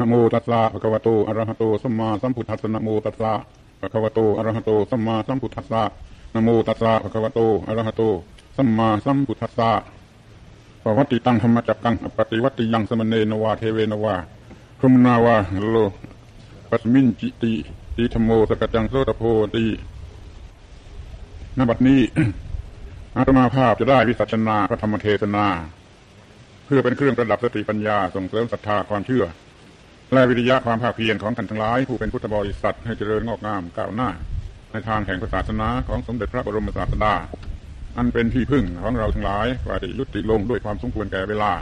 นะโมตัสสะภะคะวะโตอะระหะโตสัมมาสัมพุทธัสสะนะโมตัสสะภะคะวะโตอะระหะโตสัมมาสัมพุทธัสสะนะโมตัสสะภะคะวะโตอะระหะโตสัมมาสัมพุทธัสสะปวัติตังธรรมจักกังปฏิวัติยังสมณเณนวาเทเวนวาพรมนาวาโลปัสมินจิติติธรรมโมสกจจังโสตโพติณบัดนี้อาตมาภาพจะได้วิสัชนาพระธรรมเทศนา เพื่อเป็นเครื่องประดับสติปัญญาส่งเสริมศรัทธาความเชื่อ และวิริยะความภาคเพียรของท่านทั้งหลาย ผู้เป็นพุทธบริษัทให้เจริญงอกงามก้าวหน้า ในทางแห่งศาสนาของสมเด็จพระบรมศาสดา อันเป็นที่พึ่งของเราทั้งหลายว่าจะยุติลงด้วยความสมควรแก่เวลา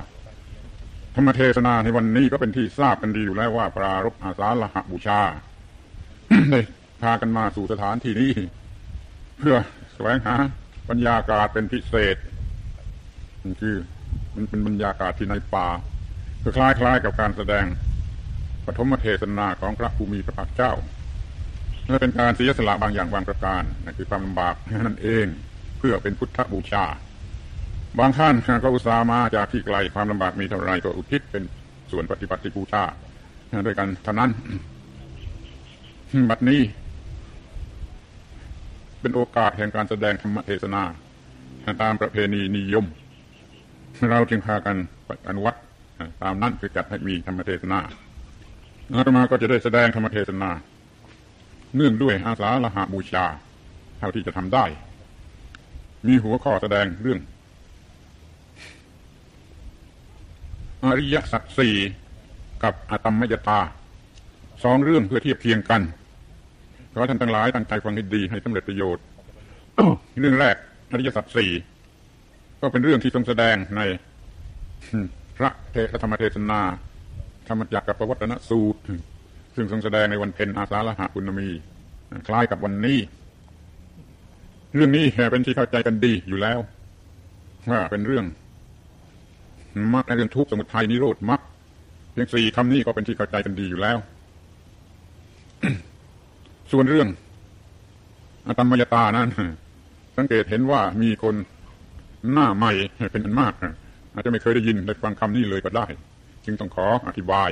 ธรรมเทศนาในวันนี้ก็เป็นที่ทราบกันดีอยู่แล้วว่าปรารบอาสาฬหบูชาได้พากันมาสู่สถานที่นี้ เพื่อแสวงหาบรรยากาศเป็นพิเศษคือมันเป็นบรรยากาศที่ในป่าก็คล้ายๆกับการแสดง ปฐมเทศนาของพระภูมิพระภาคเจ้าและเป็นการเสียสละบางอย่างบางประการนั่นคือความลำบากนั่นเองเพื่อเป็นพุทธบูชา บางท่านก็อุตส่าห์มาจากที่ไกลความลำบากมีเท่าไรก็อุทิศเป็นส่วนปฏิบัติบูชาด้วยกันเท่านั้น บัดนี้ เป็นโอกาสแห่งการแสดงธรรมเทศนาตามประเพณีนิยม เราจึงพากันอนุวัตตามนั้นคือจัดให้มีธรรมเทศนา อาตมาก็จะได้แสดงธรรมเทศนา เนื่องด้วยอาสาละหาบูชา เท่าที่จะทำได้ มีหัวข้อแสดงเรื่อง อริยสัจสี่กับอตมมยตาสองเรื่องเพื่อเทียบเคียงกันขอท่านทั้งหลายตั้งใจฟังให้ดีให้สำเร็จประโยชน์ เรื่องแรกอริยสัจสี่ก็เป็นเรื่องที่ทรงแสดงในพระเทศธรรมเทศนา ธรรมจักรกับประวัตนสูตร ซึ่งทรงแสดงในวันเพ็ญอาสาฬหะปุณมี คล้ายกับวันนี้ เรื่องนี้เป็นที่เข้าใจกันดีอยู่แล้ว ว่าเป็นเรื่องมรรคในเรื่องทุกข์สมุทัยนิโรธมรรคเพียงสี่คำนี้ก็เป็นที่เข้าใจกันดีอยู่แล้ว ส่วนเรื่องอตมมยตานั้น สังเกตเห็นว่ามีคนหน้าใหม่เป็นอันมาก อาจจะไม่เคยได้ยินได้ฟังคำนี้เลยก็ได้ จึงต้องขออธิบาย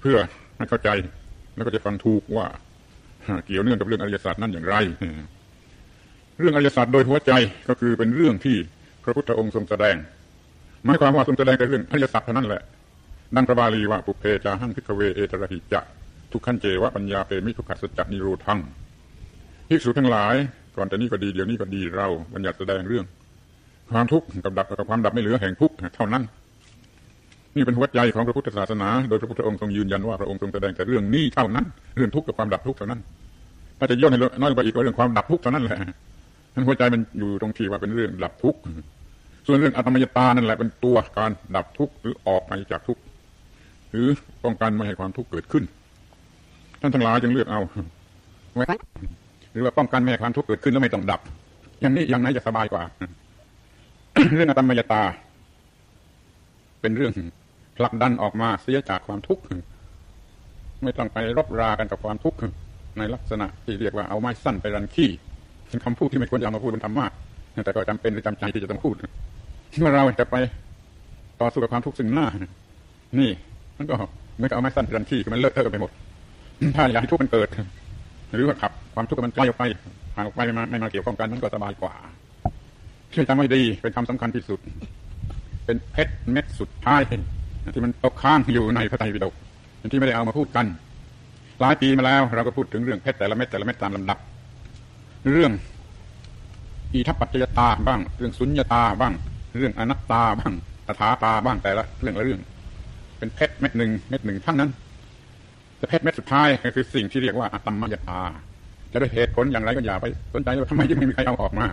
เพื่อให้เข้าใจแล้วก็จะฟังถูกว่า เกี่ยวเนื่องกับเรื่องอริยศาสตร์นั่นอย่างไร เรื่องอริยศาสตร์โดยหัวใจก็คือเป็นเรื่องที่พระพุทธองค์ทรงแสดงหมายความว่าทรงแสดงแต่เรื่องอริยสัจเท่านั้นแหละดังพระบาลีว่าปุเพจาหังพิกเวเอตระหิจะ ทุกขันเจวะปัญญาเปมิทุกขัสจักนิโรธังภิกษุทั้งหลาย ก่อนแต่นี้ก็ดีเดี๋ยวนี้ก็ดีเราบัญญัติแสดงเรื่อง ความทุกข์กับดับกับความดับไม่เหลือแห่งทุกข์เท่านั้น นี่เป็นหัวใจของพระพุทธศาสนา โดยพระพุทธองค์ทรงยืนยันว่าพระองค์ทรงแสดงแต่เรื่องนี้เท่านั้น เรื่องทุกข์กับความดับทุกข์เท่านั้น ถ้าจะย่นให้น้อยลงไปอีกก็เรื่องความดับทุกข์เท่านั้นแหละนั้นหัวใจมันอยู่ตรงที่ว่าเป็นเรื่องดับทุกข์ส่วนเรื่องอธรรมยตานั่นแหละเป็นตัวการดับทุกข์หรือออกไปจากทุกข์หรือป้องกันไม่ให้ความทุกข์เกิดขึ้น ท่านทั้งหลายจึงเลือกเอาหรือว่าป้องกันไม่ให้ความทุกข์เกิดขึ้นแล้วไม่ต้องดับ อย่างนี้อย่างไหนจะสบายกว่า เรื่องอธรรมยตา เป็นเรื่อง ผลักดันออกมาเสียจากความทุกข์ไม่ต้องไปรบรากันกับความทุกข์ในลักษณะที่เรียกว่าเอาไม้สั้นไปรันขี้เป็นคำพูดที่ไม่ควรจะเอามาพูดบนธรรมะแต่ก็จำเป็นหรือจำใจที่จะต้องพูดเมื่อเราจะไปต่อสู้กับความทุกข์ซึ่งหน้า นี่มันก็ไม่ก็เอาไม้สั้นรันขี้มันเลอะเทอะไปหมด ถ้าอยากให้ทุกข์มันเกิด หรือว่าขับ ความทุกข์มันไกลออกไปห่างออกไปไม่มาไม่มาเกี่ยวข้องกันมันก็สบายกว่าช่วยจำไว้ดีเป็นคำสำคัญที่สุด เป็นเพชรเม็ดสุดท้าย ที่มันตกค้างอยู่ในพระไตรปิฎกที่ไม่ได้เอามาพูดกัน หลายปีมาแล้ว เราก็พูดถึงเรื่องเพชรแต่ละเม็ดแต่ละเม็ดตามลำดับ เรื่องอีทัปปัจจยตาบ้าง เรื่องสุญญตาบ้าง เรื่องอนัตตาบ้างตถาตาบ้างแต่ละเรื่องละเรื่อง เป็นเพชรเม็ดหนึ่งเม็ดหนึ่งทั้งนั้นแต่เพชรเม็ดสุดท้ายก็คือสิ่งที่เรียกว่าอัตมมยตาจะด้วยเหตุผลอย่างไรก็อย่าไปสนใจว่าทำไมยังไม่มีใครเอาออกมา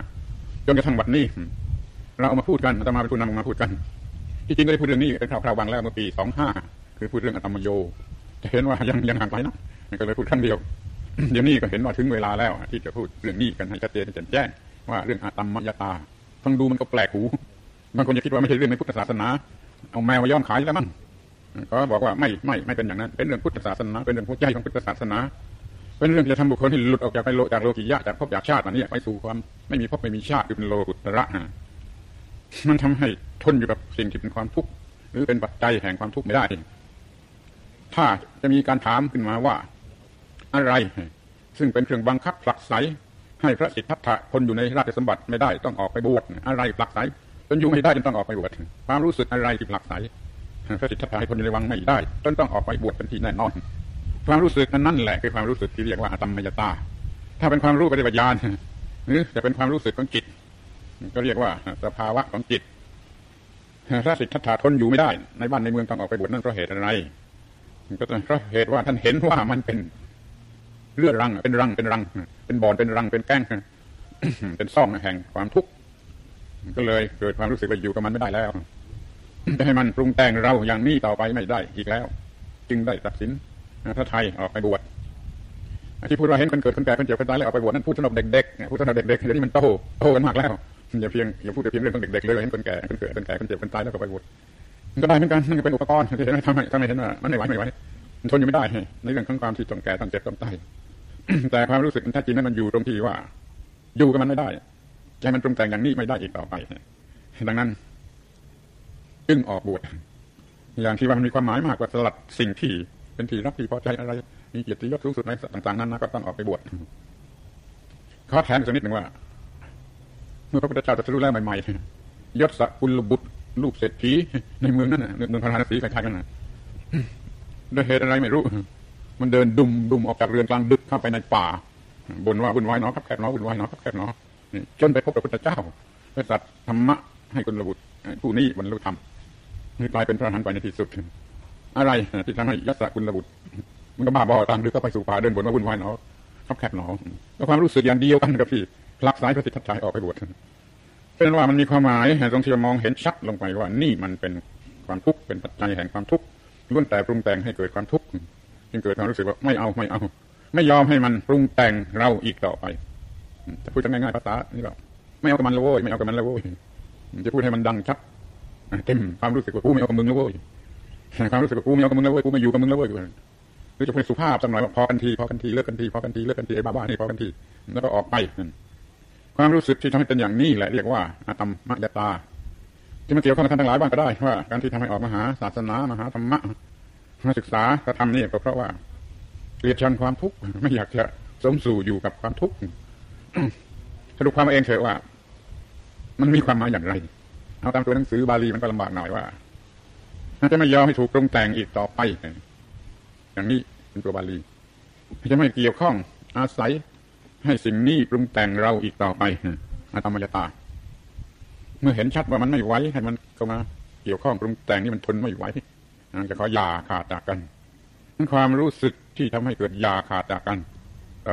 จนกระทั่งบัดนี้ เราเอามาพูดกันอาตมาเป็นผู้นำมาพูดกัน ที่จริงได้พูดเรื่องนี้เป็นคราวๆบางแล้วเมื่อปีสองห้าคือพูดเรื่องอัตมโยจะเห็นว่ายังยังห่างไกลนะก็เลยพูดครั้งเดียวเดี๋ยวนี้ก็เห็นว่าถึงเวลาแล้ว ที่จะพูดเรื่องนี้กันให้ชัดเจนให้แจ้งว่าเรื่องอาตมมยตาฟังดูมันก็แปลกหูบางคนจะคิดว่าไม่ใช่เรื่องในพุทธศาสนา เอาแมวมาย้อมขายแล้วมั้งก็บอกว่าไม่ไม่ไม่เป็นอย่างนั้น เป็นเรื่องพุทธศาสนา เป็นเรื่องหัวใจของพุทธศาสนา เป็นเรื่องที่จะทำบุคคลให้หลุดออกจากไปโลจากโลกิยะจากภพจากชาติอันนี้ไปสู่ความไม่มีภพไม่มีชาติคือเป็นโลกุตระมันทำให้ ทนอยู่กับสิ่งที่เป็นความทุกข์หรือเป็นปัจจัยแห่งความทุกข์ไม่ได้ ถ้าจะมีการถามขึ้นมาว่า อะไร ซึ่งเป็นเครื่องบังคับผลักไสให้พระสิทธัตถะคนอยู่ในราชสมบัติไม่ได้ต้องออกไปบวชอะไรผลักไสจนอยู่ไม่ได้จนต้องออกไปบวชความรู้สึกอะไรที่ผลักไสพระสิทธัตถะให้คนอยู่ในวังไม่ได้จนต้องออกไปบวชเป็นที่แน่นอนความรู้สึกนั้นแหละคือความรู้สึกที่เรียกว่าอตมมยตา ถ้าเป็นความรู้ปฏิบัติญาณหรือจะเป็นความรู้สึกของจิต ก็เรียกว่าสภาวะของจิต พระสิทธัตถะทนอยู่ไม่ได้ ในบ้านในเมืองต้องออกไปบวชนั่นเพราะเหตุอะไรก็เพราะเหตุว่าท่านเห็นว่ามันเป็นเลือดรัง เป็นรังเป็นรัง เป็นบ่อนเป็นรังเป็นแก้งเป็นซ่องแห่งความทุกข์ก็เลยเกิดความรู้สึกว่าอยู่กับมันไม่ได้แล้วจะให้มันปรุงแต่งเราอย่างนี้ต่อไปไม่ได้อีกแล้ว จึงได้ตัดสินพระไทยออกไปบวชที่พูดว่าเห็นคนเกิดคนแก่คนเจ็บคนตายแล้วออกไปบวชนั่นพูดสำหรับเด็กๆพูดสำหรับเด็กๆเดี๋ยวนี้มันโตโตกันมากแล้ว อย่าเพียงอย่าพูดแต่เพียงเรื่องของเด็กๆเลยเห็นคนแก่คนเกิดคนแก่คนเจ็บคนตายแล้วก็ไปบวชมันก็ได้เหมือนกันนั่นก็เป็นอุปกรณ์ที่เห็นไหมทำไมทำไมเห็นว่ามันไม่ไหวไม่ไหวมันทนอยู่ไม่ได้ในเรื่องของความที่ต้องแก่ต้องเจ็บต้องตายแต่ความรู้สึกมันแท้จริงนั้นมันอยู่ตรงที่ว่า อยู่กับมันไม่ได้ใจมันปรุงแต่งอย่างนี้ไม่ได้อีกต่อไปดังนั้น จึงออกบวชอย่างที่ว่ามันมีความหมายมากกว่าสลัดสิ่งที่เป็นที่รักที่พอใจอะไร มีเกียรติยศสูงสุดในต่างๆนั้นนะก็ต้องออกไปบวชขอแถมอีกสักนิดหนึ่งว่า เมื่อพระพุทธเจ้าตรัสรู้แล้วใหม่ๆยศกุลบุตร ลูกเศรษฐีในเมืองนั้นนะเมืองพาราณสีคล้ายๆกันนะด้วยเหตุอะไรไม่รู้ มันเดินดุมดุมออกจากเรือนกลางดึกเข้าไปในป่าบนว่าบุญวายเนาะครับแคบเนาะบุญวายเนาะครับแคบเนาะจนไปพบพระพุทธเจ้าไปสัตธรรมะให้กุลบุตรผู้นี้บรรลุธรรมกลายเป็นพระอรหันต์ไปในที่สุด อะไรที่ทำให้ยศกุลบุตรมันก็บ้าบอตามดึกเข้าไปสู่ป่าเดินบนว่าบุญวายเนาะครับแคบเนาะความรู้สึกอย่างเดียวกันกับที่ พลักสายพระสิทธัตถะออกไปบวชเป็นว่ามันมีความหมายตรงที่มองเห็นชัดลงไปว่านี่มันเป็นความทุกข์เป็นปัจจัยแห่งความทุกข์ล้วนแต่ปรุงแต่งให้เกิดความทุกข์จึงเกิดความรู้สึกว่าไม่เอาไม่เอา ไม่ยอมให้มันปรุงแต่งเราอีกต่อไปจะพูดง่ายๆภาษานี่แบบไม่เอากับมันแล้วโว้ยไม่เอากับมันแล้วโว้ยจะพูดให้มันดังชัดเต็มความรู้สึกว่ากูไม่เอากับมึงแล้วโว้ยความรู้สึกว่ากูไม่เอากับมึงแล้วโว้ยกูไม่อยู่กับมึงแล้วโว้ยหรือจะพูดสุภาพสักหน่อยว่าพอกันทีพอกันทีเลิกกันทีพอกันทีเลิกกันทีไอ้บ้าๆนี่พอกันทีแล้วก็ออกไป ความรู้สึกที่ทำให้เป็นอย่างนี้แหละเรียกว่าอาตมมยตา ที่มันเกี่ยวข้องกับท่านทั้งหลายบ้างก็ได้ว่า การที่ทำให้ออกมาหาศาสนามหาธรรมะมาศึกษากระทำนี่ก็เพราะว่าเกลียดชังความทุกข์ไม่อยากจะสมสู่อยู่กับความทุกข์สรุปความเองเถอะว่า มันมีความหมายอย่างไร เอาตามตัวหนังสือบาลีมันก็ลำบากหน่อยว่าถ้าจะไม่ยอมให้ถูกปรุงแต่งอีกต่อไป อย่างนี้เป็นตัวบาลีจะไม่เกี่ยวข้องอาศัย ให้สิ่งนี้ปรุงแต่งเราอีกต่อไปอาตมยตา เมื่อเห็นชัดว่ามันไม่ไหวให้มันเข้ามาเกี่ยวข้องปรุงแต่งนี่มันทนไม่ไหวจะขอยาขาดจากกันนั้นความรู้สึกที่ทำให้เกิดยาขาดจากกัน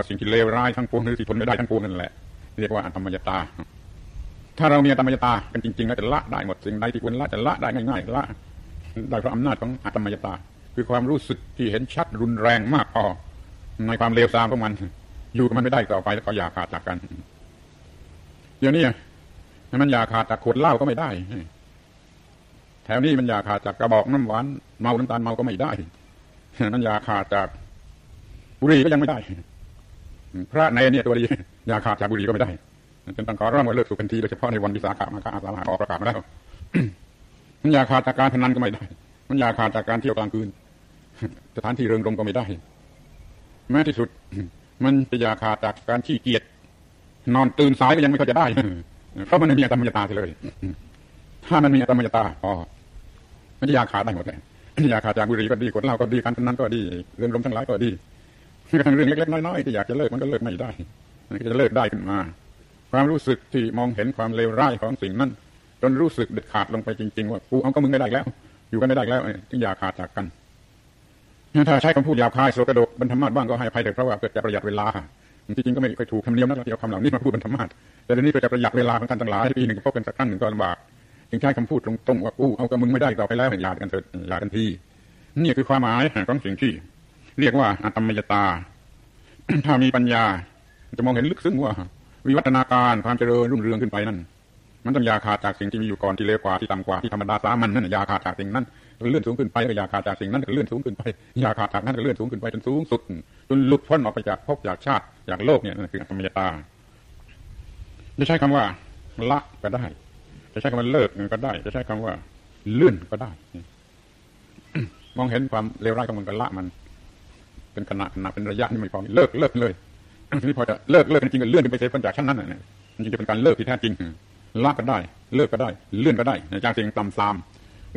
สิ่งที่เลวร้ายทั้งปวงหรือที่ทนไม่ได้ทั้งปวงนั่นแหละ เรียกว่าอัตมยตา ถ้าเรามีอัตมยตากันจริงๆแล้วจะละได้หมดสิ่งใดที่ควรละจะละได้ง่ายๆละได้เพราะอำนาจของอัตมยตา คือความรู้สึกที่เห็นชัดรุนแรงมากพอในความเลวทรามของมัน อยู่กับมันไม่ได้ต่อไปแล้วก็อย่าขาดจากกันเดี๋ยวนี้มันอย่าขาดจากขวดเหล้าก็ไม่ได้แถวนี้มันอย่าขาดจากกระบอกน้ำหวานเมาน้ำตาลเมาก็ไม่ได้มันอย่าขาดจากบุหรี่ก็ยังไม่ได้ พระในเนี่ยตัวดีอย่าขาดจากบุหรี่ก็ไม่ได้จนต้องขอร้องว่าเลิกสูบกันทีโดยเฉพาะในวันวิสาขมาฆาอาสาฬหออกประกาศมาแล้วมันอย่าขาดจากการพนันก็ไม่ได้ มันอย่าขาดจากการเที่ยวกลางคืนสถานที่เริงรมก็ไม่ได้ แม้ที่สุด มันจะยาขาดจากการขี้เกียจนอนตื่นสายก็ยังไม่ค่อยจะได้เพราะมันไม่มีอัตมยตาเลย ถ้ามันมีอัตมยตาอ๋อมันจะยาขาดได้หมดเลยยาขาดจากบุหรี่ก็ดีกดเหล้าก็ดีการพนันก็ดี เรื่องลมทั้งหลายก็ดีกระทั่งเรื่องเล็กๆน้อยๆที่อยากจะเลิกมันก็เลิกไม่ได้มันก็จะเลิกได้ขึ้นมา ความรู้สึกที่มองเห็นความเลวร้ายของสิ่งนั้นจนรู้สึกเด็ดขาดลงไปจริง ๆ ว่ากูเอาก็มึงไม่ได้แล้ว อยู่กันไม่ได้แล้วจึงอยาขาดจากกัน ถ้าใช้คำพูดหยาบคายโสกระโดกบรรธมาศบ้างก็ให้อภัยเถิดเพราะว่าเกิดจากประหยัดเวลาที่จริงก็ไม่เคยถูกคำเนียมนะที่เอาคำเหล่านี้มาพูดบรรธมาศแต่เดี๋ยวนี้เกิดจากประหยัดเวลาของท่านทั้งหลายปีหนึ่งพบกันสักครั้งหนึ่งก็ลำบากจึงใช้คำพูดตรงๆว่ากูเอากับมึงไม่ได้ต่อไปแล้วอย่ากันเถิดอย่ากันทีนี่คือความหมายของสิ่งที่ เรียกว่าอัตมยตา ถ้ามีปัญญา จะมองเห็นลึกซึ้งว่า วิวัฒนาการความเจริญรุ่งเรืองขึ้นไปนั่นมันต้องยาขาดจากสิ่งที่มีอยู่ก่อนที่เลวกว่าที่ต่ำกว่าที่ธรรมดาสามัญนั่นยาขาดจากสิ่งนั้น เลื่อนสูงขึ้นไปก็ยาขาดจากสิ่งนั้นก็เลื่อนสูงขึ้นไปยาขาดจากนั้นก็เลื่อนสูงขึ้นไปจนสูงสุดจนหลุดพ้นออกไปจากภพจากชาติจากโลกเนี่ยนั่นคืออัตมยตาจะใช้คำว่า ละก็ได้ จะใช้คำว่าเลิกก็ได้ จะใช้คำว่า เลื่อนก็ได้ มองเห็นความเลวร้ายของมันก็ละมัน เป็นขณะขณะเป็นระยะนี่ไม่พอเลิกเลิกเลยทีนี้พอจะเลิกเลิกจริงๆก็เลื่อนขึ้นไปเสียพ้นจากชั้นนั้นน่ะมันจึงจะเป็นการเลิกที่แท้จริงละก็ได้ เลิกก็ได้ เลื่อนก็ได้จากสิ่งต่ำซาม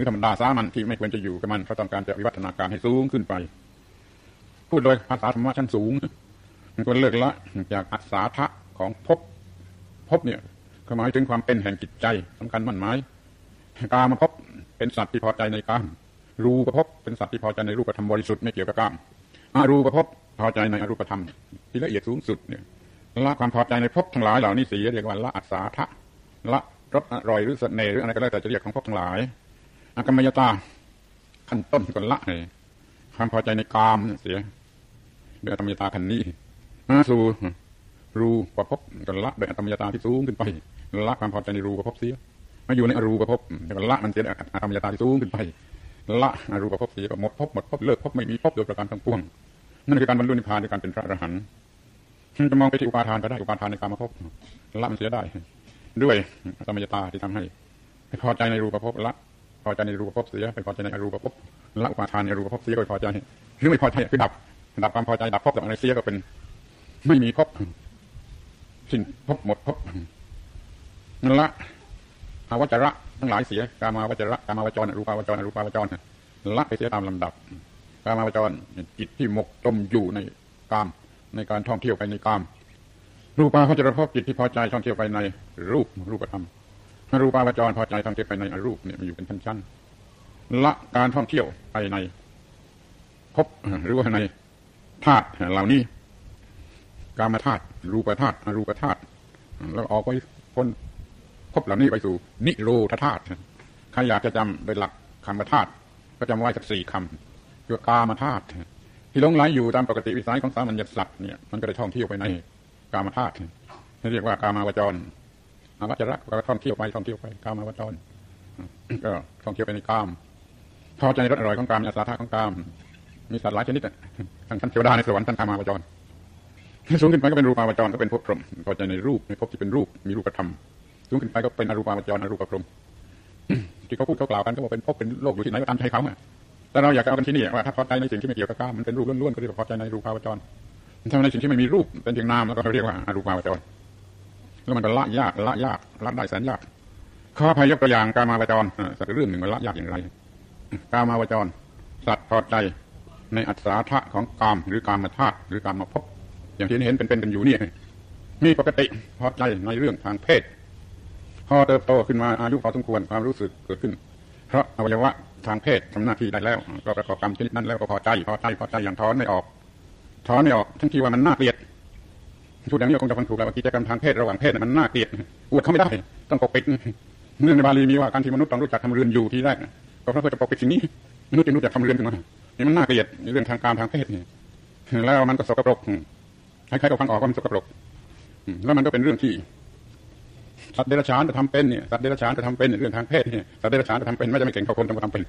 รือธรรมดาสามัญที่ไม่ควรจะอยู่กับมันเขาต้องการจะวิวัฒนาการให้สูงขึ้นไป พูดโดยภาษาธรรมะชั้นสูงมันควรเลิกละจากอัศาทะของภพภพเนี่ยหมายถึงความเป็นแห่งจิตใจสำคัญมั่นหมายกามาภพเป็นสัตว์ที่พอใจในกามรูปภพเป็นสัตว์ที่พอใจในรูปธรรมบริสุทธิ์ไม่เกี่ยวกับกามอารูปภพพอใจในอรูปธรรม ที่ละเอียดสูงสุดเนี่ยละความพอใจในภพทั้งหลายเหล่านี้เสียเรียกว่าละอัศาทะละรสอร่อยหรือเสน่ห์หรืออะไรก็แล้วแต่จะเรียกของภพทั้งหลาย อากรรมยตา ขั้นต้นก็ละเลยความพอใจในกามเสียโดยอรรมยตาขั้นนี้มาสู่รูปภพบก็ละโดยอรรมยตาที่สูงขึ้นไปละความพอใจในรูปภพบเสียมาอยู่ในอรูปภพก็ละมันเสียด้วยอรรมยตาที่สูงขึ้นไป ละอรูปภพบเสียก็หมดภพหมดภพเลิกภพไม่มีภพโดยประการทั้งปวงนั่นคือการบรรลุนิพพานด้วยการเป็นพระอรหันต์จะมองไปที่อุปาทานก็ได้อุปาทานในการมาภพละมันเสียได้ ด้วยอรรมยตาที่ทำให้พอใจในรูปภพละ พอใจในรูปภพเสียไปพอใจในอรูปภพละอุปาทานในรูปภพเสียก็พอใจหรือไม่พอใจคือดับดับความพอใจดับภพดับอะไรเสียก็เป็น ไม่มีภพสิ้นภพหมดภพนั่นละอาวจระทั้งหลายเสียกามาวจระกามาวจรรูปาวจรรูปาวจรละไปเสียตามลำดับกามาวจรจิตที่หมกจมอยู่ในกาม ในการท่องเที่ยวไปในกาม รูปาวจรภพจิตที่พอใจท่องเที่ยวไปในรูปรูปธรรม รูปาวจรพอใจท่องเที่ยวไปในอรูปเนี่ยมันอยู่เป็นชั้นๆละการท่องเที่ยวไปในภพหรือว่าในธาตุเหล่านี้กามธาตุรูปธาตุอรูปธาตุแล้วออกไปพ้นภพเหล่านี้ไปสู่ นิโรธธาตุใครอยากจะจำโดยหลักคำธาตุก็จำไว้สักสี่คำคือกามธาตุที่ลงไหลอยู่ตามปกติวิสัยของสามัญญสัตว์เนี่ยมันก็ได้ท่องเที่ยวไปในกามธาตุเรียกว่ากามาวจร อาวัจระก็ท่องเที่ยวไปท่องเที่ยวไปกามาวจรก็ท่องเที่ยวไปในกามพอใจในรสอร่อยของกามอาสาธาของกาม มีสัตว์หลายชนิดทั้งชั้นเทวดาในสวรรค์ชั้นกามาวจรสูงขึ้นไปก็เป็นรูปาวจรก็เป็นภพพรหมพอใจในรูปในภพที่เป็นรูปมีรูปธรรมสูงขึ้นไปก็เป็นอรูปาวจรอรูปพรหมที่เขาพูดเขากล่าวกันก็ว่าเป็นภพเป็นโลกอยู่ที่ไหนก็ตามใจเขาแต่เราอยากเอากันที่นี่ว่าถ้าพอใจในสิ่งที่ไม่เกี่ยวกับกามมันเป็นรูปล้วนๆก็เรียกว่าพอใจในรูปาวจรถ้าในสิ่งที่ไม่มีรูปเป็นเพียงนามแล้วก็เรียกว่าอรูปาวจร แล้วมันก็ละยากละยากละได้แสนยากข้อพยกตัวอย่างการมาวจรสักเรื่องหนึ่งมันละยากอย่างไรการมาวจร สัตว์พอใจในอัศธาของกามหรือกามธาตุหรือกามมาพบอย่างที่เห็นเป็นๆกันอยู่นี่มีปกติพอใจในเรื่องทางเพศ พอเติบโตขึ้นมาอายุพอสมควรความรู้สึกเกิดขึ้น เพราะอวัยวะทางเพศทำหน้าที่ได้แล้ว ก็ประกอบกรรมชนิดนั้นแล้วก็พอใจพอใจพอใจอย่างถอนไม่ออกถอนไม่ออก ทั้งที่ว่ามันน่าเกลียด พูดอย่างนี้คงจะฟังถูกแล้วว่ากิจกรรมทางเพศระหว่างเพศมันน่าเกลียดอวดเขาไม่ได้ ต้องปกปิดเนื่องในบาลีมีว่าการที่มนุษย์ต้องรู้จักทำเรือนอยู่ที่แรกก็เพราะเพื่อจะปกปิดสิ่งนี้มนุษย์จึงรู้จักทำเรือนขึ้นมานี่มันน่าเกลียดเรื่องทางการทางเพศนี่แล้วมันก็สกปรกใครๆก็ฟังออกว่ามันสกปรกแล้วมันก็เป็นเรื่องที่สัตว์เดรัจฉานจะทำเป็นเนี่ยสัตว์เดรัจฉานจะทำเป็นเรื่องทางเพศเนี่ยสัตว์เดรัจฉานจะทำเป็นไม่จะไม่เก่งเท่าคนจะมาทำเป็น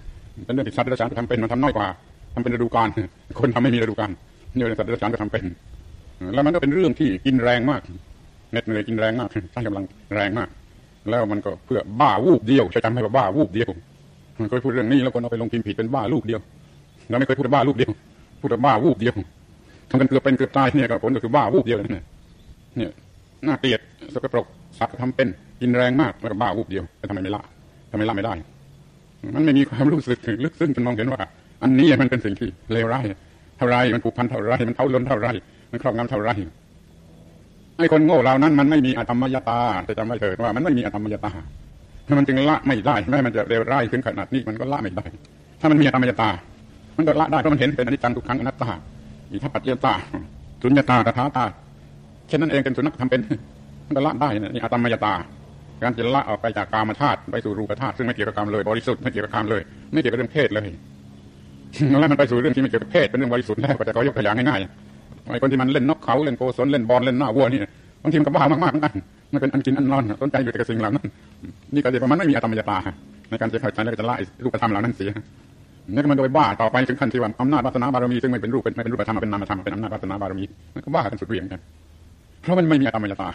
เป็นเรื่องที่สัตว์เดรัจฉานจะทำเป็นมันทำน้อยกว่าทำเป็นฤดูกาลคนทำไม่มีฤดูกาลนี่เป็นสัตว์เดรัจฉานจะทำเป็น แล้วมันก็เป็นเรื่องที่กินแรงมากเน็ดเหนื่อยกินแรงมากใช้กำลังแรงมาก แล้วมันก็เพื่อบ้าวูบเดียวจะจำให้ว่าบ้าวูบเดียวมันเคยพูดเรื่องนี้แล้วคนเอาไปลงพิมพ์ผิดเป็นบ้าลูกเดียวเราไม่เคยพูดบ้าลูกเดียว พูดบ้าวูบเดียวทำกันเกือบเป็นเกือบตายเนี่ยก็ผลก็คือบ้าวูบเดียวเนี่ยเนี่ยน่าเกลียดสกปรกสัตว์ทำเป็นกินแรงมากแล้วก็บ้าวูบเดียวแต่ทำไมไม่ละทำไมละไม่ได้ มันไม่มีความรู้สึกถึงลึกซึ้งจนมองเห็นว่า อันนี้มันเป็นสิ่งที่เลวร้ายเท่าไรมันผูกพันเท่าไรมันเท่าล้นเท่าไร มันครอบงำเท่าไรไอ้คนโง่เหล่านั้นมันไม่มีอธรรมยตาแต่จำไว้เถิดว่ามันไม่มีอธรรมยตาถ้ามันจึงละไม่ได้แม้มันจะเลวร้ายขึ้นขนาดนี้มันก็ละไม่ได้ ถ้ามันมีอธรรมยตา มันก็ละได้เพราะมันเห็นเป็นอนิจจังทุกขังอนัตตาอิทัปปัจเจตาสุญญตาตถาตาเช่นนั้นเองเป็นสุนัขทำเป็นมันก็ละได้นี่อธรรมยตาการจะละออกไปจากกามธาตุไปสู่รูปธาตุซึ่งไม่เกี่ยวกับกามเลยบริสุทธิ์ไม่เกี่ยวกับกามเลย ไม่เกี่ยวกับเรื่องเพศเลยแล้วมันไปสู่เรื่องที่ไม่เกี่ยวกับเพศเป็นเรื่องบริสุทธิ์แล้วก็จะขอยกตัวอย่างง่ายๆ ไอ้คนที่มันเล่นนกเขาเล่นโกศลเล่นบอลเล่นหน้าวัวนี่บางทีมันก็บ้ามากๆเหมือนกันมันเป็นอันกินอันนอนสนใจอยู่แต่กับสิ่งเหล่านั้นนี่ก็จะมันไม่มีอธรรมยตา ในการจะเข้าใจแล้วก็จะละรูปธรรมเหล่านั้นเสียนี่ก็มันโดยบ้าต่อไปถึงขั้นที่ว่าอำนาจวาสนาบารมีซึ่งไม่เป็นรูปเป็นไม่เป็นรูปธรรมเป็นนามธรรมเป็นอำนาจวาสนาบารมีมันก็บ้ากันสุดเวียงกันเพราะมันไม่มีอธรรมยตา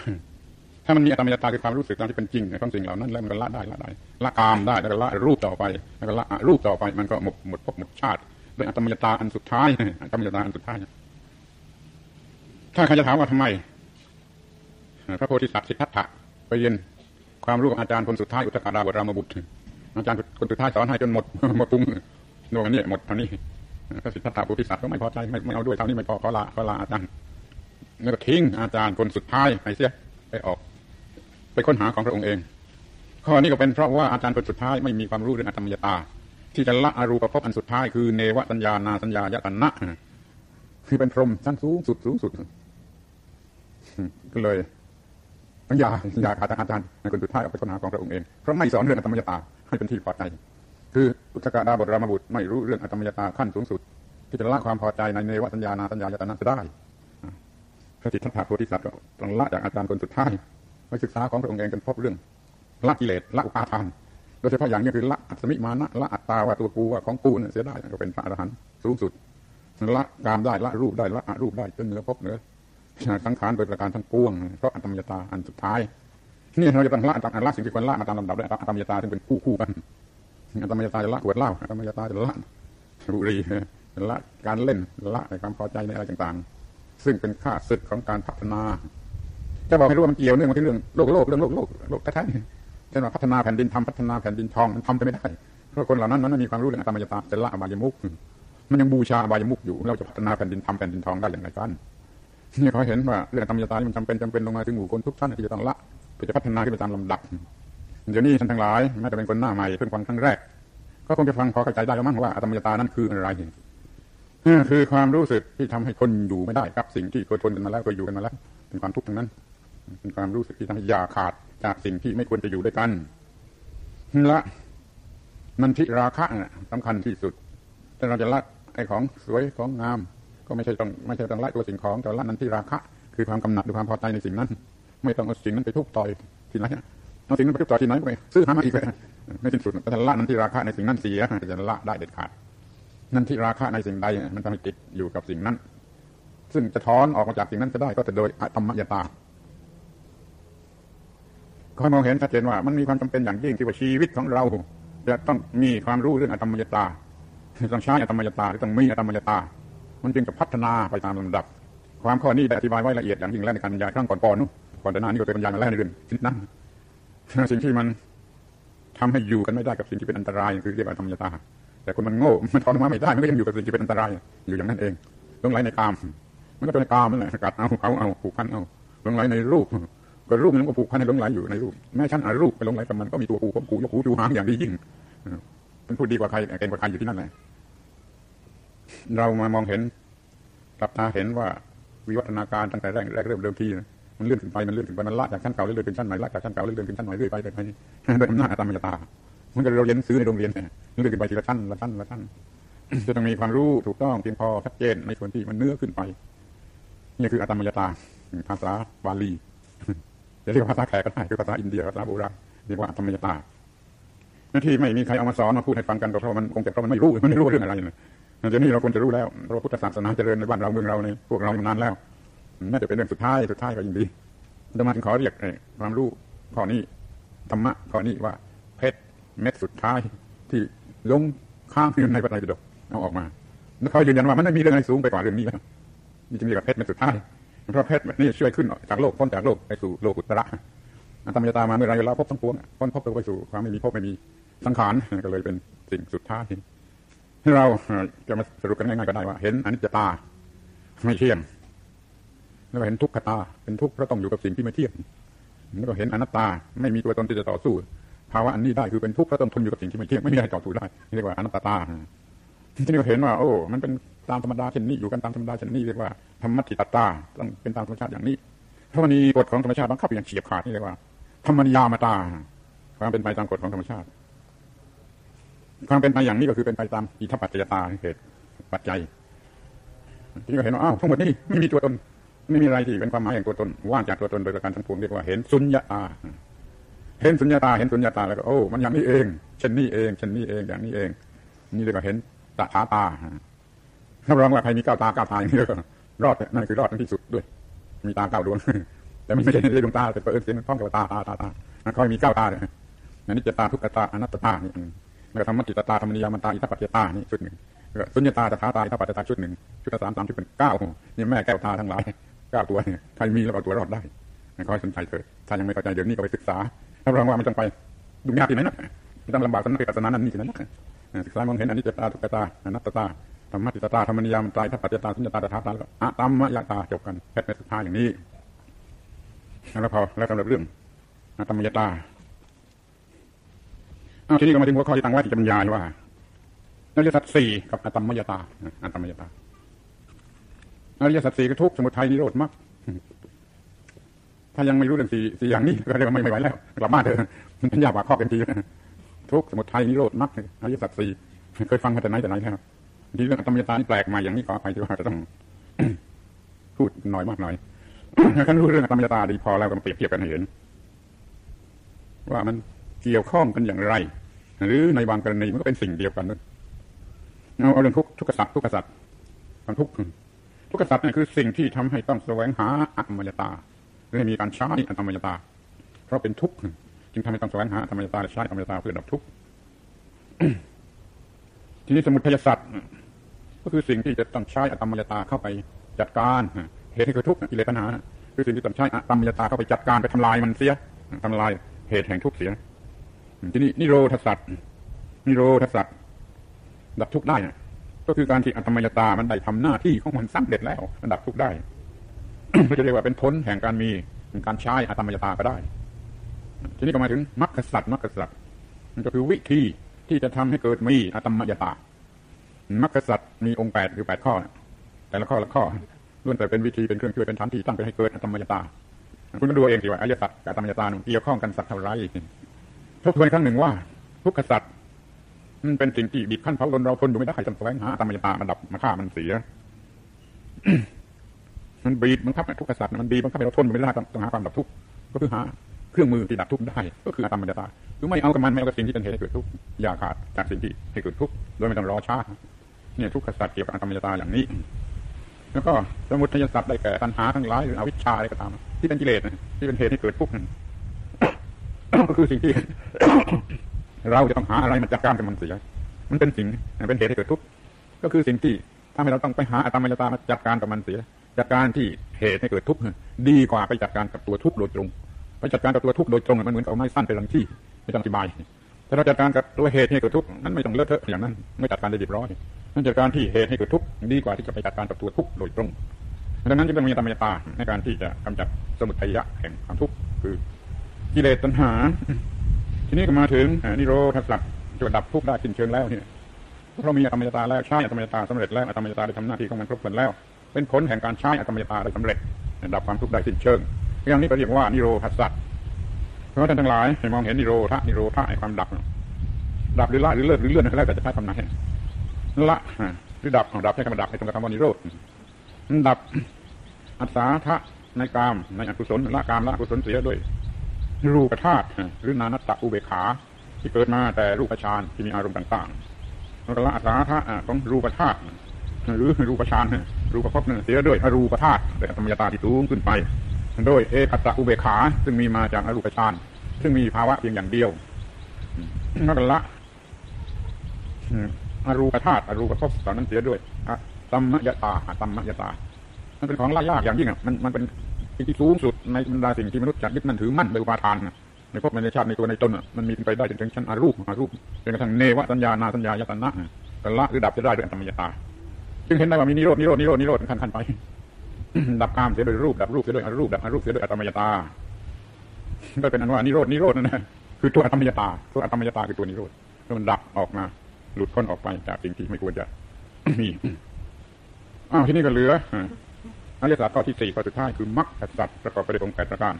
ถ้ามันมีอธรรมยตาคือความรู้สึกตามที่เป็นจริงของสิ่งเหล่านั้นแล้วมันก็ละได้ละได้ละกามได้แล้วก็ละรูปต่อไปแล้วก็ละรูปต่อไปมันก็หมดหมดภพหมดชาติด้วยอัตมยตาอันสุดท้ายอัตมยตาอันสุดท้าย ถ้าใครจะถามว่าทำไม พระโพธิสัตว์สิทธัตถะไปเรียนความรู้กับอาจารย์คนสุดท้ายอุตกาดาบรามบุตร อาจารย์คนสุดท้ายสอนให้จนหมดหมดปุ้งโน่นนี่หมดเท่านี้พระสิทธัตถะโพธิสัตว์ก็ไม่พอใจไม่ไม่เอาด้วยเท่านี้ไม่พอขอลาขอลาอาจารย์แล้วก็ทิ้งอาจารย์คนสุดท้ายไปเสียไปออก ไปค้นหาของพระองค์เอง ข้อนี้ก็เป็นเพราะว่าอาจารย์คนสุดท้ายไม่มีความรู้เรื่องอัตมยตา ที่จะละอรูปภพอันสุดท้ายคือเนวสัญญานาสัญญายตนะคือเป็นพรหมชั้นสูงสุดสูงสุด ก็เลยต้องยาอยาขาดอาจารย์ในคนสุดท้ายออกไปค้นหาของพระองค์เองเพราะไม่สอนเรื่องอัตมยตาให้เป็นที่พอใจ คืออุตกาดาบทรามบุตรไม่รู้เรื่องอัตมยตาขั้นสูงสุด ที่จะละความพอใจในเนวสัญญานาสัญญายตนะจะได้พระจิตทัตถะโพธิสัตว์ก็ต้องละจากอาจารย์คนสุดท้ายไปศึกษาของพระองค์เองจนพบเรื่องละกิเลสละอุปาทานโดยเฉพาะอย่างนี้คือละอัตมิมานะละอัตตาว่าตัวกูว่าของกูเนี่ยเสียได้ก็เป็นพระอรหันต์สูงสุดละกามได้ละรูปได้ละอรูปได้จนเหนือพบเหนือ สังขารโดยประการทั้งปวง เพราะอัตมยตาอันสุดท้ายนี่เราจะต้องละอัตละสิ่งที่ควรละมาตามลำดับด้วยอัตมยตาซึ่งเป็นคู่คู่กันอัตมยตาจะละขวดเหล้าอัตมยตาจะละบุหรี่ละการเล่นละในความพอใจในอะไรต่างๆ ซึ่งเป็นค่าศึกของการพัฒนาจะบอกให้รู้ว่ามันเกี่ยวเนื่องมาที่เรื่องโลกโลกเรื่องโลกโลกโลกแท้ๆเช่นว่าพัฒนาแผ่นดินทำพัฒนาแผ่นดินทองมันทำไปไม่ได้เพราะคนเหล่านั้นนั้นมีความรู้เรื่องอัตมยตาจะละอบายมุกมันยังบูชาอบายมุกอยู่เราจะพัฒนาแผ่นดินทำแผ่นดินทองได้อย่างไรกัน นี่เขาเห็นว่าเรื่องธรรมยตาที่มันจำเป็นจำเป็นลงมาถึงหมู่คนทุกท่านที่จะต้องละเพื่อจะพัฒนาขึ้นไปตามลำดับ เดี๋ยวนี้ท่านทั้งหลายแม้แต่เป็นคนหน้าใหม่เพิ่งฟังครั้งแรก ก็คงจะฟังพอเข้าใจได้แล้วมั้งว่าธรรมยตานั้นคืออะไรคือความรู้สึกที่ทำให้คนอยู่ไม่ได้ครับสิ่งที่เคยทนกันมาแล้วเคยอยู่กันมาแล้วเป็นความทุกข์ทั้งนั้นเป็นความรู้สึกที่ทำให้ยาขาดจากสิ่งที่ไม่ควรจะอยู่ด้วยกันละนันทิราคะสำคัญที่สุดถ้าเราจะละไอ้ของสวยของงาม ก็ไม่ใช่ต้องไม่ใช่ต้องละตัวสิ่งของแต่ละนั้นที่ราคะคือความกำหนัดหรือความพอใจในสิ่งนั้น ไม่ต้องเอาสิ่งนั้นไปทุบต่อยที่ไหนเอาสิ่งนั้นไปทุบต่อยที่ไหนไปซื้อหามาอีกไปไม่สิ้นสุดแต่ละนั้นที่ราคะในสิ่งนั้นเสียจะละได้เด็ดขาด นั่นที่ราคะในสิ่งใดมันทำให้ติดอยู่กับสิ่งนั้น ซึ่งจะถอนออกมาจากสิ่งนั้นจะได้ก็จะโดยธรรมยตาคอยมองเห็นชัดเจนว่ามันมีความจำเป็นอย่างยิ่งที่ว่าชีวิตของเราจะต้องมีความรู้เรื่องอธรรมยตา ต้องใช้อธรรมยตาหรือต้องมีอธรรมยตา มันจึงจะพัฒนาไปตามลำดับ ความข้อนี้ได้อธิบายไว้ละเอียดอย่างยิ่งแล้วในการบรรยายครั้งก่อนๆนู้นก่อนแต่หน้านี้ก็เป็นบรรยายมาแล้วในเรื่องชนิดนั้นสิ่งที่มันทำให้อยู่กันไม่ได้กับสิ่งที่เป็นอันตรายคือเรียกว่าธรรมยตาแต่คนมันโง่มันทอนมาไม่ได้มันก็ยังอยู่กับสิ่งที่เป็นอันตรายอยู่อย่างนั้นเองลงไหลในกาม มันก็เป็นกามนั่นแหละกัดเอาเอาเอาผูกพันเอาลงไหลในรูปก็รูปมันก็ผูกพันให้ลงไหลอยู่ในรูปแม้ชั้นอารูปไปลงไหลกับมันก็มีตัวผูกผูกยกหูจูหางอย่างดียิ่งมันพูดดีกว่าใครเก่งกว่าใครอยู่ที่นั่นแหละ เรามามองเห็นรับตาเห็นว่าวิวัฒนาการตั้งแต่แรกแรกเริ่มเดิมทีมันเลื่อนขึ้นไปมันเลื่อนขึ้นไปมันละจากชั้นเก่าเรื่อยๆขึ้นชั้นใหม่ละจากชั้นเก่าเรื่อยๆขึ้นชั้นใหม่เรื่อยไปเรื่อยไปโดยอำนาจตามมายตามันก็เราเรียนซื้อในโรงเรียนเลื่อนขึ้นไปทีละชั้นละชั้นละชั้นจะต้องมีความรู้ถูกต้องเพียงพอชัดเจนในส่วนที่มันเนื้อขึ้นไปนี่คืออัตมยตาภาษาบาลีจะเรียกว่าภาษาแขกก็ได้คือภาษาอินเดียภาษาโบราณเรียกว่าอัตมยตาที่ไม่มีใครเอามาสอนมาพูดให้ฟังกันเพราะมันคงจะเพราะมันไม่รู้มันไม่รู้เรื่องอะไร เดี๋ยวนี้เราควรจะรู้แล้วเพราะพุทธศาสนาเจริญในบ้านเราเมืองเราในพวกเรามานานแล้วน่าจะเป็นเรื่องสุดท้ายสุดท้ายก็ยินดีจะมาถึงขอเรียกความรู้ข้อนี้ธรรมะข้อนี้ว่าเพชรเม็ดสุดท้ายที่ลงข้างอยู่ในพระไตรปิฎกเอาออกมาแล้วเขายืนยันว่ามันไม่มีเรื่องอะไรสูงไปกว่าเรื่องนี้แล้วนี่จะมีกับเพชรเม็ดสุดท้ายเพราะเพชรนี่ช่วยขึ้นจากโลกพ้นจากโลกไปสู่โลกุตระธรรมยตามาเมื่อไรเราพบทั้งปวงพ้นพบไปสู่ความไม่มีพบไม่มีสังขารก็เลยเป็นสิ่งสุดท้ายที่ เราจะมาสรุปกันง่ายๆก็ได้ว่า เห็นอนิจจตา ไม่เที่ยง แล้วเห็นทุกขตา เป็นทุกข์เพราะต้องอยู่กับสิ่งที่ไม่เที่ยงแล้วก็เห็นอนัตตา ไม่มีตัวตนที่จะต่อสู้ภาวะอันนี้ได้คือเป็นทุกข์เพราะต้องทนอยู่กับสิ่งที่ไม่เที่ยงไม่มีอะไรต่อสู้ได้เรียกว่าอนัตตาที่นี่ก็เห็นว่า โอ้ มันเป็นตามธรรมดาเช่นนี้อยู่กันตามธรรมดาเช่นนี้เรียกว่าธรรมติตตาต้องเป็นตามธรรมชาติอย่างนี้เพราะมันมีกฎของธรรมชาติบังคับอย่างเฉียบขาดนี่เรียกว่าธรรมนิยามตาความเป็นไปตามกฎของธรรมชาติ ความเป็นไปอย่างนี้ก็คือเป็นไปตามอิทธิปัจจยตาเหตุปัจจัยที่ก็เห็นว่าอ้าวทั้งหมดนี้ไม่มีตัวตน ไม่มีอะไรที่เป็นความหมายอย่างตัวตน ว่างจากตัวตนโดยประการทั้งปวงเรียกว่าเห็นสุญญตา เห็นสุญญตา เห็นสุญญตาแล้วก็โอ้ มันอย่างนี้เอง เช่นนี้เอง เช่นนี้เอง อย่างนี้เอง นี่เรียกว่าเห็นตาตาตารับรองว่าใครมีก้าวตาก้าวตาอย่างนี้ก็รอดนั่นคือรอดที่สุดด้วย มีตาเก้าดวง แต่ไม่ใช่ในดวงตาแต่เปิดเสียงพ้อมกับตาตาตาตาเขามีก้าวตาเลยนนี้จะตาทุกตาอนัตตานี่ แล้วธรรมจิตตาธรรมนิยามตาอิทัปปัจจตานี่สุดหนึ่งสุญญตาตถาตายถ้าปัจจตาชุดหนึ่งชุดละสามสามชุดเป็นเก้านี่แม่แก้วตาทั้งหลายเก้าตัวเนี่ยใครมีแล้วเอาตัวรอดได้ขอให้สนใจเถิดถ้ายังไม่เข้าใจเดี๋ยวนี้ก็ไปศึกษารับรองว่ามันต้องไปดูยากที่ไหนนักไม่ต้องลำบากสำนักศาสนานั้นนี่ที่ไหนนักศึกษามองเห็นอันิจจตาทุกตาอนัตตาธรรมติตตาธรรมนิยามตายถ้าปัจจตาสุญญตาตถาตาแล้วก็อะตัมมะยตาจบกันแค่ในสุดท้ายอย่างนี้แล้วพอแล้วสำหรับเรื่องอะตัมมยตา ทีนี้ก็มาถึงหัวข้อที่ตั้งไว้ที่จะบรรยายว่าอริยสัจสี่กับอตมมยตาอะตัมมยตาอริยสัจสี่ก็ทุกสมุทัยนิโรธมรรคถ้ายังไม่รู้เรื่องสี่สี่อย่างนี้ก็เรียกว่าไม่ไหวแล้วกลับบ้านเถอะมันยากกว่าข้อเป็นทีทุกสมุทัยนิโรธมรรคอริยสัจสี่เคยฟังมาแต่ไหนแต่ไหนแล้วทีเรื่องอตมมยตานี่แปลกใหม่อย่างนี้ขออภัยที่ว่าจะต้องพูดน้อยมากหน่อยท่ารู้เรื่องอตมมยตาดีพอแล้วก็มาเปรียบเทียบกันให้เห็น ว่ามัน เกี่ยวข้องกันอย่างไร หรือในบางกรณีมันก็เป็นสิ่งเดียวกันนั่นเอาเอาเรื่องทุกทุกขสัตว์ทุกขสัตว์ความทุกข์ทุกขสัตว์นี่คือสิ่งที่ทำให้ต้องแสวงหาอัตมยตาหรือมีการใช้อัตมยตา เพราะเป็นทุกข์จึงทำให้ต้องแสวงหาอัตมยตาและใช้อัตมยตาเพื่อดับทุกข์ทีนี้สมุทัยสัตว์ก็คือสิ่งที่จะต้องใช้อัตมยตาเข้าไปจัดการเหตุให้เกิดทุกข์กิเลสปัญหาคือสิ่งที่ต้องใช้อัตมยตาเข้าไปจัดการไปทำลายมันเสียทำลายเหตุแห่งทุกข์เสีย ทีนี้นิโรธสัตว์นิโรธสัตว์ดับทุกข์ได้ก็คือการที่อัตมยตามันได้ทำหน้าที่ของมันสำเร็จแล้วมันดับทุกข์ได้ก็จะเรียกว่าเป็นผลแห่งการมีการใช้อัตมยตาก็ได้ ทีนี้ก็มาถึงมรรคสัตว์มรรคสัตว์มันก็คือวิธีที่จะทำให้เกิดมีอัตมยตามรรคสัตว์มีองค์แปดหรือแปดข้อ แต่ละข้อละข้อล้วนแต่เป็นวิธีเป็นเครื่องช่วยเป็นฐานที่ตั้งไปให้เกิดอัตมยตา คุณก็ดูเองสิว่าอริยสัจกับอัตมยตาเกี่ยวข้องกันสักเท่าไร ทบทวนครั้งหนึ่งว่า ทุกขสัตว์มันเป็นสิ่งที่บีบคั้นเผาลนเราทนอยู่ไม่ได้จำแสวงหาอัตมยตามันดับมาฆ่ามันเสีย มันบีบบังคับทุกขสัตว์มันบีบบังคับให้เราทนอยู่ไม่ได้ต้องหาความดับทุกข์ก็คือหาเครื่องมือที่ดับทุกข์ได้ ก็คืออัตมยตาคือไม่เอากับมันไม่เอากับสิ่งที่เป็นเหตุให้เกิดทุกข์อย่าขาดจากสิ่งที่ให้เกิดทุกข์โดยไม่ต้องรอช้าเนี่ยทุกขสัตว์เกี่ยวกับอัตมยตาอย่างนี้ แล้วก็สมุทัยสัตว์ได้แก่ตัณหาทั้งหลายหรืออวิชชาอะไรก็ตาม ที่เป็นกิเลสที่เป็นเหตุให้เกิดทุกข์ คือสิ่งที่เราจะต้องหาอะไรมาจัดการกับมันเสีย มันเป็นสิ่งเป็นเหตุให้เกิดทุกข์ก็คือสิ่งที่ทำให้เราต้องไปหาอัตมยตามาจัดการกับมันเสีย จัดการที่เหตุให้เกิดทุกข์ดีกว่าไปจัดการกับตัวทุกข์โดยตรงไปจัดการกับตัวทุกข์โดยตรงมันเหมือนกับไม้สั้นไปลังที่ไม่ต้องอธิบายถ้าเราจัดการกับตัวเหตุให้เกิดทุกข์นั้นไม่ต้องเลอะเทอะอย่างนั้นไม่จัดการได้เรียบร้อยนั่นจัดการที่เหตุให้เกิดทุกข์ดีกว่าที่จะไปจัดการกับตัวทุกข์โดยตรงดังนั้นจึงต้องมีอัตมยตาในการที่จะกำจัดสมุทัยะแห่งความทุกข์คือ กิเลสตัณหา ทีนี้ก็มาถึงนิโรธสัตว์จะดับทุกข์ได้สิ้นเชิงแล้วเนี่ยเรามีอัตมยตาแล้วใช้อัตมยตาสำเร็จแล้วอัตมยตาได้ทำหน้าที่ของมันครบถ้วนแล้ว เป็นผลแห่งการใช้อัตมยตาได้สำเร็จ ดับความทุกข์ได้สิ้นเชิงอย่างนี้เรียกว่านิโรธสัตว์เพราะท่านทั้งหลายมองเห็นนิโรธนิโรธไอ้ความดับ ดับหรือละหรือเลิกหรือเลื่อนแล้วแต่จะใช้คำไหนละหรือดับดับใช้คำดับให้ตรงกับคำว่านิโรธดับอัศาทะในกามในอกุศลละกามละอกุศลเสียด้วย รูปธาตุหรือนานัตตะอุเบขา ที่เกิดมาแต่รูปฌานที่มีอารมณ์ต่างๆแล้วละอัศาทะของรูปธาตุหรือรูปฌานรูปภพนั่นเสียด้วยอรูปธาตุแต่ธรรมยตาที่สูงขึ้นไปโดยเอกัตตะอุเบขา ซึ่งมีมาจากอรูปฌานซึ่งมีภาวะเพียงอย่างเดียวแล้วก็ละอรูปธาตุอรูปภพตอนนั้นเสียด้วยตัมมยตาตัมมยตามันเป็นของละยากอย่างยิ่งอะมันมันเป็น ที่สูงสุดในบรรดาสิ่งที่มนุษย์จัดยึดมั่นถือมั่นโดยอุปาทานในพวกในชาติในตัวในตนมันมีไปได้จนถึงชั้นอารูปอารูปจนกระทั่งเนวสัญญานาสัญญายตนะกันละหรือดับจะได้ด้วยธรรมยตาจึงเห็นได้ว่ามีนิโรธนิโรธนิโรธนิโรธขั้นขั้นไป ดับกามเสียโดยรูปดับรูปเสียโดยอารูปดับอารูปเสียโดยอัตมยตาก็เป็นอันว่านิโรธนิโรธนั่นแหละคือตัวอัตมยตาตัวอัตมยตาคือตัวนิโรธแล้วมันดับออกมา หลุดพ้นออกไปจากสิ่งที่ไม่ควรจะมีอ้าวที่นี่ก็เหลือ อริยสัจข้อที่สี่ข้อสุดท้ายคือมรรคสัจประกอบไปด้วยองค์แปดประการ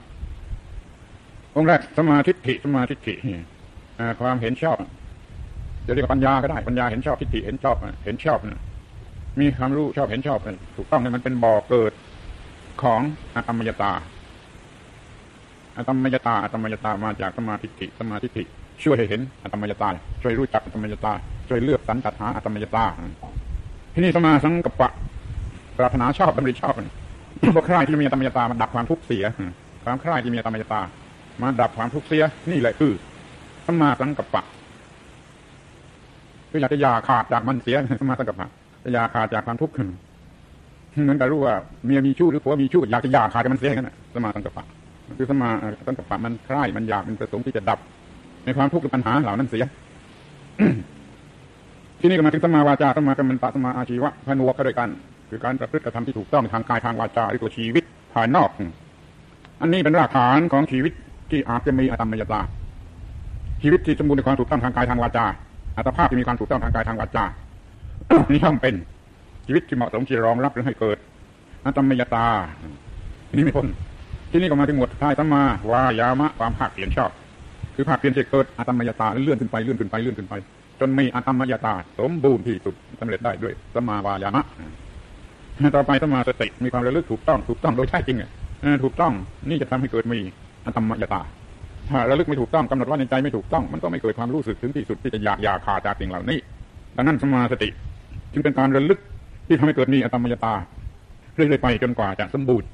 องค์แรกสมาธิฐิสมาธิฐิความเห็นชอบจะเรียกปัญญาก็ได้ปัญญาเห็นชอบทิฏฐิเห็นชอบเห็นชอบมีความรู้ชอบเห็นชอบถูกต้องเนี่ยมันเป็นบ่อเกิดของอัตมยตาอัตมยตาอัตมยตามาจากสมาธิฐิสมาธิฐิช่วยให้เห็นอัตมยตา ช่วยรู้จักอัตมยตา ช่วยเลือกสรรจัดหาอัตมยตาที่นี่สมาสังกปะ ปรารถนาชอบดำริชอบพวกใครที่มีตมยตามันดับความทุกข์เสียความใคร่ที่มีตมยตามาดับความทุกข์เสียนี่แหละคือสมาสังกัปปะคืออยากจะยาขาดจากมันเสียสมาสังกัปปะจะยาขาดจากความทุกข์เหมือนกับรู้ว่าเมียมีชู้หรือผัวมีชู้อยากจะยาขาดจากมันเสียกันสมาสังกัปปะคือสมาสังกัปปะมันใคร่มันอยากมันประสงค์ที่จะดับ ในความทุกข์หรือปัญหาเหล่านั้นเสียที่นี่ก็มาถึงสมาวาจาสมากรรมันตสมาอาชีวะพนวกเข้าด้วยกัน คือการประพฤติกระทำที่ถูกต้องทางกายทางวาจาหรือตัวชีวิตภายนอก อันนี้เป็นรากฐานของชีวิตที่อาจจะมีอตมมยตา ชีวิตที่สมบูรณ์ในความถูกต้องทางกายทางวาจาอัตภาพที่มีความถูกต้องทางกายทางวาจานี่ย่อมเป็นชีวิตที่เหมาะสมที่รองรับหรือให้เกิดอตมมยตานี่ไม่พ้นที่นี่ก็มาถึงหมวดท้ายสัมมาวายามะความภาคเพียรชอบ คือภาคเพียรที่เกิดอตมมยตาเลื่อนขึ้นไปเลื่อนขึ้นไปเลื่อนขึ้นไป จนมีอตมมยตา สมบูรณ์ที่สุดสำเร็จได้ด้วยสัมมาวายามะ ต่อไปสมมาสติมีความระลึกถูกต้องถูกต้องโดยแท้จริงอะถูกต้องนี่จะทำให้เกิดมีอตมมยตาถ้าระลึกไม่ถูกต้องกำหนดว่าในใจไม่ถูกต้อง มันก็ไม่เกิดความรู้สึกถึงที่สุดที่จะอยากอยากขาดจากสิ่งเหล่านี้ดังนั้นสมาสติ จึงเป็นการระลึกที่ทำให้เกิดมีอตมมยตาเรื่อยๆไปจนกว่าจะสมบูรณ์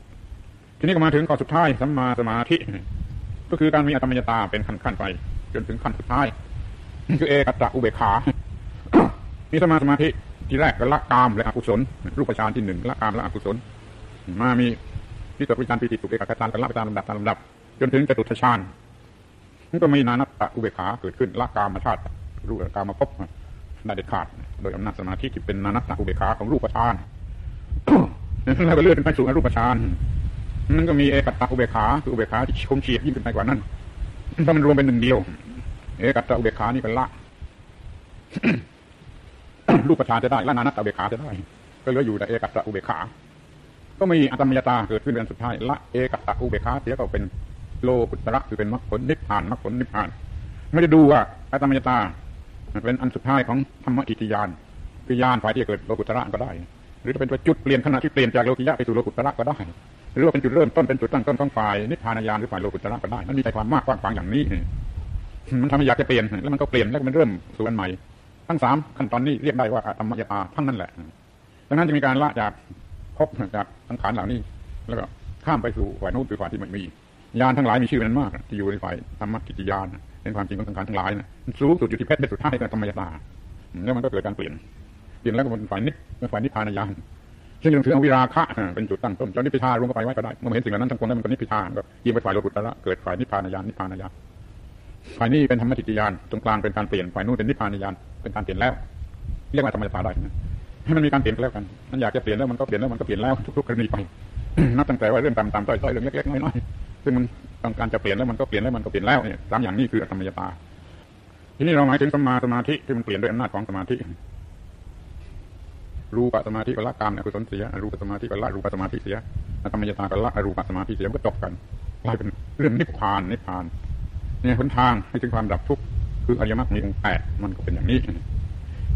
ทีนี้ก็มาถึงข้อสุดท้ายสัมมาสมาธิ ก็คือการมีอตมมยตาเป็นขั้นๆไป จนถึงขั้นสุดท้ายคือเอกัตตะอุเบกขามีสมาสมาธิ ที่แรกก็ละกามและอกุศล รูปฌานที่หนึ่งละกามและอกุศล มามีที่ตกวิจารปีติสุเอกคตานกันละไปตามลำดับตามลำดับ จนถึงจตุทชานมันก็มีนานัตตะอุเบกขาเกิดขึ้นละกามชาติรูปกามมาพบได้เด็ดขาด โดยอำนาจสมาธิที่เป็นนานัตตะอุเบกขาของรูปฌานแล้วก็เลื่อนไปสู่อรูปฌานนั่นก็มีเอกัตตะอุเบกขาคืออุเบกขาที่คมเฉียดยิ่งขึ้นไปกว่านั้นถ้ามันรวมเป็นหนึ่งเดียว เอกัตตะอุเบกขานี่ก็นละ รูปประชานจะได้ละนานัตตอุเบกขาจะได้ ก็เหลืออยู่แต่เอกัตตะอุเบกขา ก็มีอัตมยตาเกิดขึ้นเป็นสุดท้ายละเอกัตตะอุเบกขาเสียก็เป็นโลกุตระคือเป็นมรรคผลนิพพานมรรคผลนิพพานไม่ได้ดูว่าอัตมยตาเป็นอันสุดท้ายของธรรมอิทิยานคือยานฝ่ายที่จะเกิดโลกุตระก็ได้ หรือจะเป็นจุดเปลี่ยนขณะที่เปลี่ยนจากโลกิยะไปสู่โลกุตระก็ได้ หรือว่าเป็นจุดเริ่มต้นเป็นจุดตั้งต้นของฝ่ายนิพพานญาณหรือฝ่ายโลกุตระก็ได้มันมีใจความมากกว้างขวางอย่างนี้มันทำให้อยากจะเปลี่ยนแล้วมันก็เปลี่ยนแล้วมันเริ่มสู่อันใหม่ ทั้งสามขั้นตอนนี้เรียกได้ว่าธรรมยตาทั้งนั้นแหละ ดังนั้นจะมีการละจากพบจากสังขารเหล่านี้ แล้วก็ข้ามไปสู่ฝ่ายโน้นคือฝ่ายที่ไม่มียานทั้งหลายมีชื่อนั้นมาก ที่อยู่ในฝ่ายธรรมกิจยานเป็นความจริงของสังขารทั้งหลายนะสูงสุดอยู่ที่เพชรเป็นสุดท้ายคือธรรมยตาแล้วมันก็เกิดการเปลี่ยนเปลี่ยนแล้วก็เป็นฝ่ายนิพเป็นฝ่ายนิพพานญาณซึ่งยังถืออวิราคะเป็นจุดตั้งต้นจนนิพพิทารวมเข้าไปไว้ก็ได้เมื่อเห็นสิ่งเหล่านั้นทั้งปวงแล้วมันก็นิพพิทาก็ยิงไปฝ่ายโลกุตระเกิดฝ่ายนิพพานญาณนิพพานญาณฝ่ายนี้เป็นธรรมจิตยานตรงกลางเป็นการเปลี่ยนฝ่ายนู้นเป็นนิพพานญาณ เป็นการเปลี่ยนแล้ว เรียกว่าธรรมยตาได้นะให้มันมีการเปลี่ยนแล้วกันมันอยากจะเปลี่ยนแล้วมันก็เปลี่ยนแล้วมันก็เปลี่ยนแล้วทุกๆกรณีไปนับตั้งแต่ว่าเรื่องต่ำๆต้อยๆเรื่องเล็กๆน้อยๆซึ่งมันต้องการจะเปลี่ยนแล้วมันก็เปลี่ยนแล้วมันก็เปลี่ยนแล้วเนี่ยสามอย่างนี้คือธรรมยตาทีนี้เราหมายถึงสมาสมาธิที่มันเปลี่ยนด้วยอำนาจของสมาธิรูปสมาธิก็ละกามอกุศลเสียรูปสมาธิก็ละรูปสมาธิเสียธรรมยตาก็ละรูปสมาธิเสียมันก็จบกันกลายเป็นเรื่องนิพพานนิพพานเนี่ยหนทางให้ถึงความดับทุกข์ คืออริยมรรคมีองค์แปดมันก็เป็นอย่างนี้ท่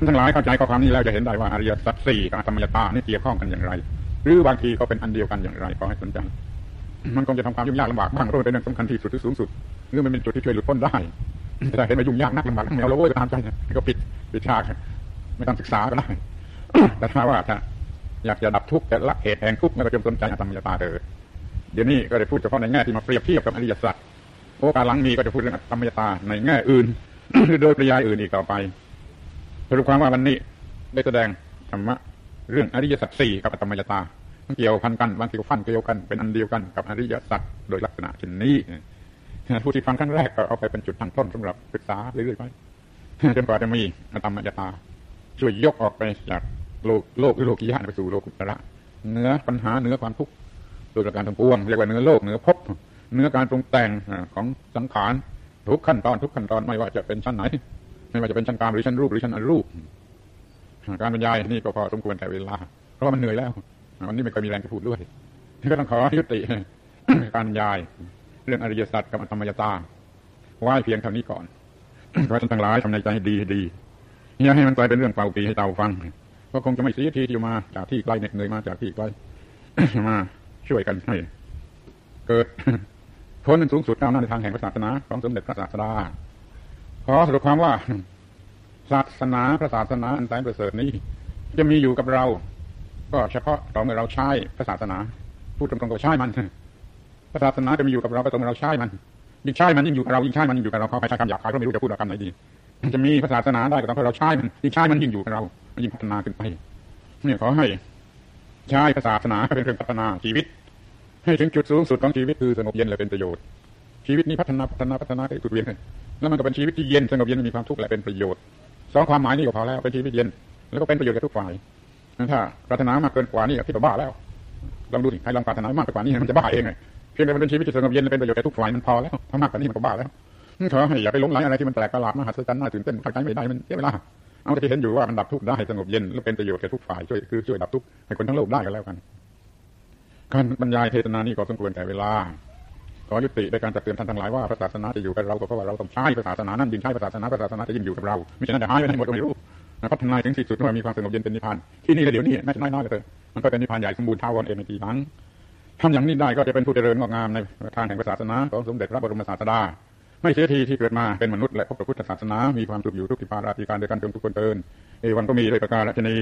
านทั้งหลายเข้าใจข้อความนี้แล้วจะเห็นได้ว่าอริยสัจสี่กับธรรมยตานี่เกี่ยวข้องกันอย่างไร หรือบางทีก็เป็นอันเดียวกันอย่างไรขอให้สนใจมันคงจะทำความยุ่งยากลำบากบ้างเพราะเป็นเรื่องสำคัญที่สุดที่สูงสุดหรือมันเป็นจุดที่ช่วยหลุดพ้นได้แต่เห็นว่ายุ่งยากนักลำบากนักแมวเราโว้ยตามใจก็ปิดปิดฉากไม่ต้องศึกษาก็ได้แต่ถ้าว่าถ้าอยากจะดับทุกข์จะละเหตุแห่งทุกข์ก็จงสนใจธรรมยตาเถิดเดี๋ยวนี้ก็ได้พูดเฉพาะในแง่ที่มาเปรียบเทียบกับอริยสัจโอกาสหลังมีก็จะพูดเรื่องธรรมยตาในแง่อื่น หรือโดยปริยายอื่นอีกต่อไปสรุปความว่าวันนี้ได้แสดงธรรมะเรื่องอริยสัจสี่กับธรรมยตาเกี่ยวพันกันบางทีก็ฟันเกี่ยวกันเป็นอันเดียวกันกับอริยสัจโดยลักษณะเช่นนี้ผู้ที่ฟังครั้งแรกก็เอาไปเป็นจุดตั้งต้นสำหรับศึกษาเรื่อยๆไปจนกว่าจะมีธรรมยตา ช่วยยกออกไปจากโลกโลกหรือโลกียะไปสู่โลกุตระเนื้อปัญหาเนื้อความทุกข์โดยประการทั้งปวงเรียกว่าเนื้อโลกเนื้อภพเนื้อการปรุงแต่งของสังขาร ทุกขั้นตอนทุกขั้นตอนไม่ว่าจะเป็นชั้นไหน ไม่ว่าจะเป็นชั้นกลางหรือชั้นรูปหรือชั้นอรูป การบรรยายนี่ก็พอสมควรแต่เวลา เพราะมันเหนื่อยแล้ววันนี้ไม่เคยมีแรงจะพูดด้วยก็ต้องขอยุติการบรรยาย เรื่องอริยสัจกับธรรมยตาไหว้เพียงเท่านี้ก่อนขอท่านทั้งหลายทำในใจให้ดีดีอย่าให้มันกลายเป็นเรื่องเป่าปีให้เตาฟังก็คงจะไม่เสียทีที่มาจากที่ไกลเหน็ดเหนื่อยมาจากที่ไกลมาช่วยกันให้เกิด พ้นสูงสุดก้าวหน้าในทางแห่งศาสนาของสมเด็จพระศาสดาขอสรุปความว่า ศาสนาพระศาสนาอันแสนประเสริฐนี้ จะมีอยู่กับเรา ก็เฉพาะต่อเมื่อเราใช้พระศาสนาพูดตรงๆก็ใช้มันพระศาสนาจะมีอยู่กับเราก็ต่อเมื่อเราใช้มันยิ่งใช้มันยิ่งอยู่กับเรายิ่งใช้มันยิ่งอยู่กับเราเขาใช้คำหยาบคายก็ไม่รู้จะพูดคำไหนดีจะมีศาสนาได้ก็ต้องเราใช้มันยิ่งใช้มันยิ่งอยู่กับเรามันยิ่งพัฒนาขึ้นไปเนี่ยขอให้ใช้ศาสนาเป็นเครื่องพัฒนาชีวิต ให้ถึงจุดสูงสุดของชีวิตคือสงบเย็นและเป็นประโยชน์ ชีวิตนี้พัฒนาพัฒนาพัฒนาไปสุดเวียนเลยแล้วมันก็เป็นชีวิตที่เย็นสงบเย็นมีความทุกข์และเป็นประโยชน์สองความหมายนี้ก็พอแล้วเป็นชีวิตเย็น แล้วก็เป็นประโยชน์กับทุกฝ่ายถ้าปรารถนามากเกินกว่านี้คิดว่บ้าแล้วลองดูสิใครลองปรารถนามากกว่านี้มันจะบ้าเองไงเพียงแต่มันเป็นชีวิตที่สงบเย็นและเป็นประโยชน์กับทุกฝ่ายมันพอแล้วถ้ามากกว่านี้มันก็บ้าแล้วขอให้อย่าไปหลงไหลอะไรที่มันแปลกประหลาดมหัศจรรย์น่าตื่นเต้นเข้าใจไม่ได้มันเสียเวลาเอาแต่ที่เห็นอยู่ว่ามันดับทุกข์ได้สงบเย็นและเป็นประโยชน์แก่ทุกฝ่ายช่วยคือช่วยดับทุกข์ให้คนทั้งโลกได้กันแล้วกัน การบรรยายเทศนานี้ก็สมควรแก่เวลาขอยุติในการตักเตือนท่านทั้งหลายว่าพระศาสนาจะอยู่กับเราก็เพราะว่าเราต้องใช้พระศาสนานั้นยิ่งใช้พระศาสนาพระศาสนาจะยิ่งอยู่กับเราไม่ฉะนั้นจะหายไปไหนหมดก็ไม่รู้พัฒนาถึงที่สุดว่ามีความสงบเย็นเป็นนิพพานที่นี่และเดี๋ยวนี้แม้จะน้อยๆก็เถอะมันก็เป็นนิพพานใหญ่สมบูรณ์ท้าวรเองในทีหลังทำอย่างนี้ได้ก็จะเป็นผู้เจริญงอกงามในทางแห่งศาสนาของสมเด็จพระบรมศาสดา ไม่เสียทีที่เกิดมาเป็นมนุษย์และพบกับพุทธศาสนา มีความสุขอยู่ทุกทิพาราธิการโดยการจงทุกคนเดินเอวันก็มีเลยประกาศชนี